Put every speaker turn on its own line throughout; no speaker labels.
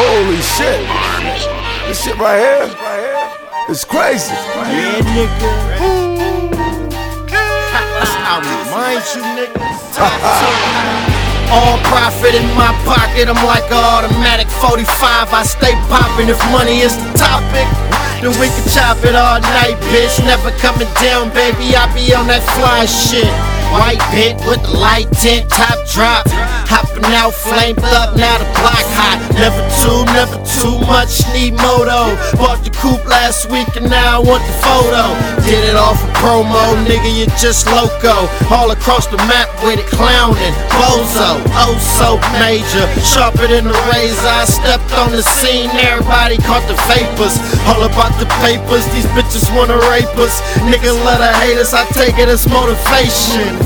Holy shit. This shit right here. It's crazy.
Yeah, nigga. I remind you, nigga. All profit in my pocket, I'm like an automatic 45. I stay popping if money is the topic. Then we can chop it all night, bitch. Never coming down, baby. I be on that fly shit. White bit with the light tint, top drop. Hopping out, flamed up, now the block hot. Never too, never too much, need moto. Bought the coupe last week and now I want the photo. Did it for promo, nigga, you just loco. All across the map with it clowning. Bozo, oh so major. Sharper than the razor, I stepped on the scene, everybody caught the vapors. All about the papers, these bitches wanna rape us. Nigga, let her hate us, I take it as motivation.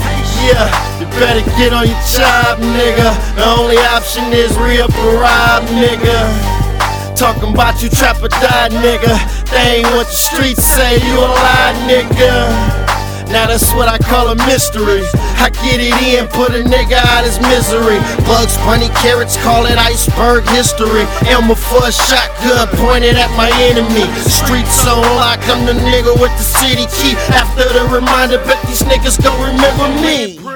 Yeah, you better get on your job, nigga. The only option is re up or rob, nigga. Talking about you trap or die, nigga. They ain't what the streets say, you a lie, nigga. Now that's what I call a mystery. I get it in, put a nigga out his misery. Bugs, bunny, carrots, call it iceberg history. Elmer for a shotgun pointed at my enemy. Streets on lock, I'm the nigga with the city key. After the reminder, bet these niggas gon' remember me.